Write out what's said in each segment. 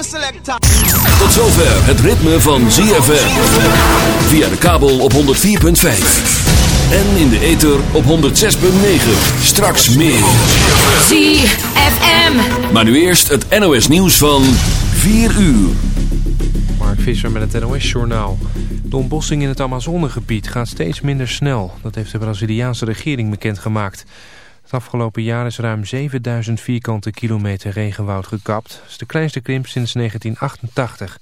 Tot zover het ritme van ZFM. Via de kabel op 104.5. En in de ether op 106.9. Straks meer. ZFM. Maar nu eerst het NOS nieuws van 4 uur. Mark Visser met het NOS-journaal. De ontbossing in het Amazonegebied gaat steeds minder snel. Dat heeft de Braziliaanse regering bekendgemaakt. Het afgelopen jaar is ruim 7000 vierkante kilometer regenwoud gekapt. Dat is de kleinste krimp sinds 1988.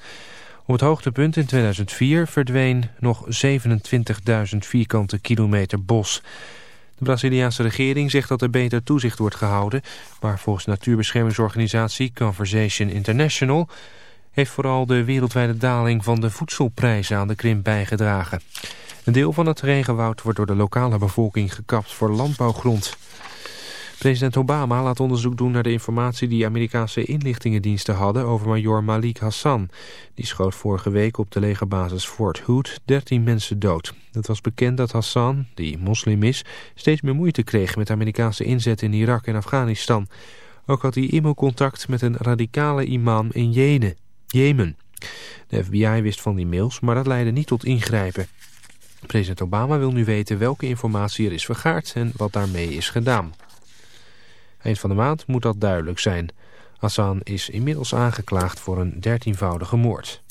Op het hoogtepunt in 2004 verdween nog 27.000 vierkante kilometer bos. De Braziliaanse regering zegt dat er beter toezicht wordt gehouden... maar volgens natuurbeschermingsorganisatie Conversation International... heeft vooral de wereldwijde daling van de voedselprijzen aan de krimp bijgedragen. Een deel van het regenwoud wordt door de lokale bevolking gekapt voor landbouwgrond. President Obama laat onderzoek doen naar de informatie die Amerikaanse inlichtingendiensten hadden over major Malik Hassan. Die schoot vorige week op de legerbasis Fort Hood 13 mensen dood. Het was bekend dat Hassan, die moslim is, steeds meer moeite kreeg met Amerikaanse inzet in Irak en Afghanistan. Ook had hij e-mailcontact met een radicale imam in Jemen. Jemen. De FBI wist van die mails, maar dat leidde niet tot ingrijpen. President Obama wil nu weten welke informatie er is vergaard en wat daarmee is gedaan. Eind van de maand moet dat duidelijk zijn. Hassan is inmiddels aangeklaagd voor een dertienvoudige moord.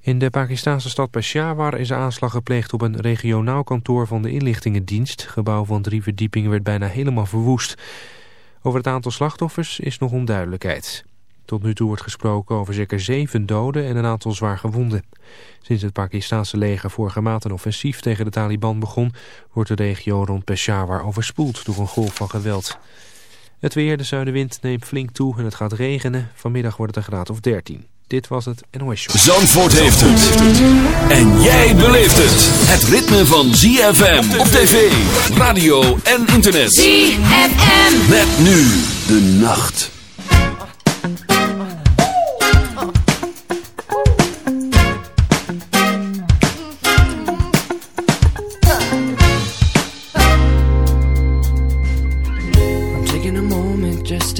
In de Pakistanse stad Peshawar is een aanslag gepleegd op een regionaal kantoor van de inlichtingendienst. Het gebouw van drie verdiepingen werd bijna helemaal verwoest. Over het aantal slachtoffers is nog onduidelijkheid. Tot nu toe wordt gesproken over zeker zeven doden en een aantal zwaar gewonden. Sinds het Pakistanse leger vorige maand een offensief tegen de Taliban begon... wordt de regio rond Peshawar overspoeld door een golf van geweld. Het weer, de zuidenwind neemt flink toe en het gaat regenen. Vanmiddag wordt het een graad of 13. Dit was het NOS Show. Zandvoort heeft het. En jij beleeft het. Het ritme van ZFM op tv, radio en internet. ZFM. Met nu de nacht.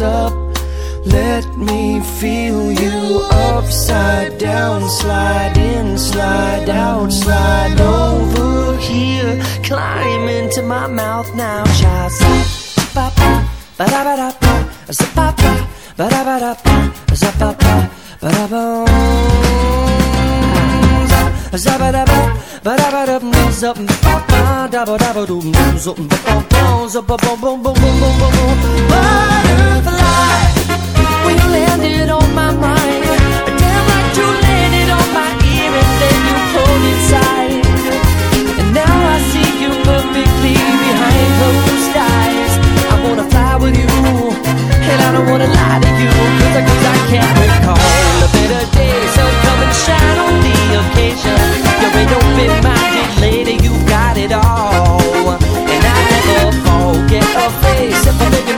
Up. Let me feel you upside down, slide in, slide out, slide over here. climb into my mouth now. Child, ba ba ba da ba da ba, ba ba ba da ba da ba, ba ba ba da ba. Zabba da ba, ba da ba da ba, zap landed on my mind, damn like you landed on my ear and then you pulled. And now I see you perfectly behind closed eyes. I wanna fly with you, and I don't wanna lie to you, cause I, can't recall a better day. So come and shine on the occasion. You're lady, you got it all. And I never forget face. If I'm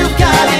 you got it.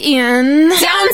in. Down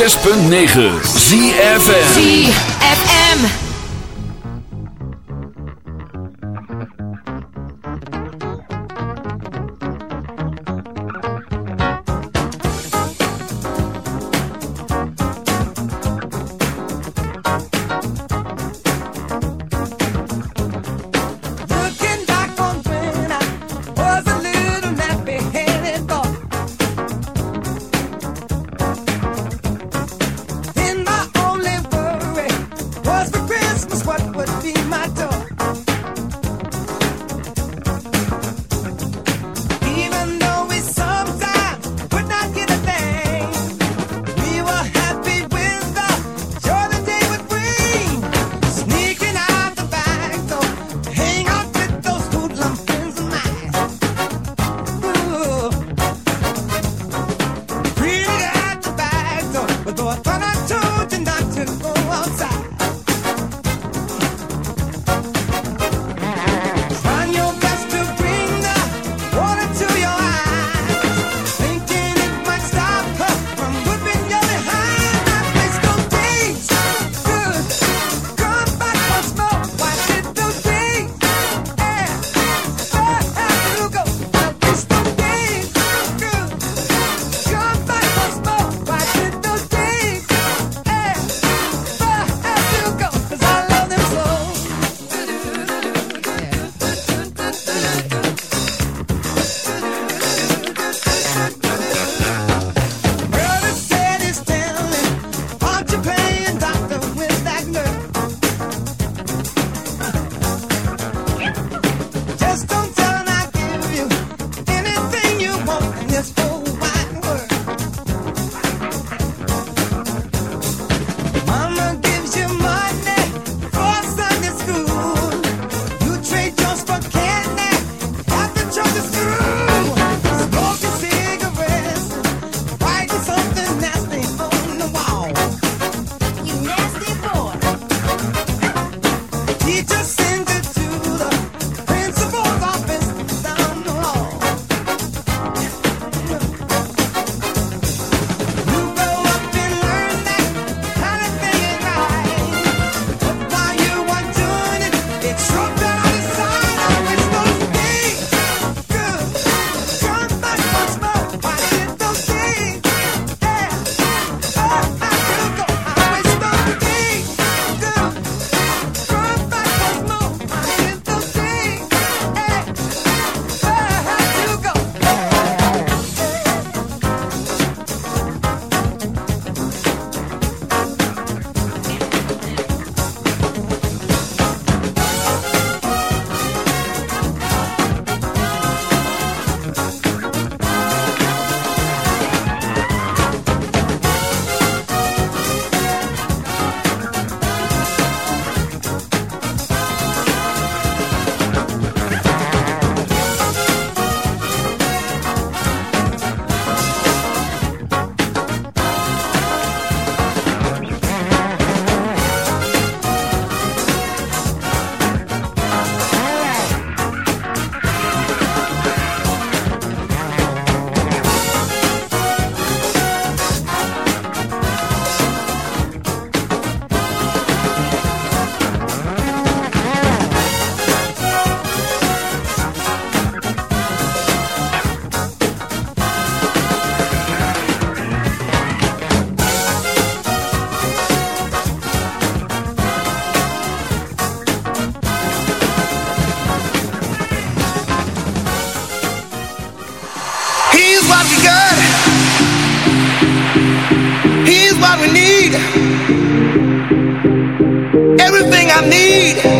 106.9 ZFM ZFM need. Everything I need.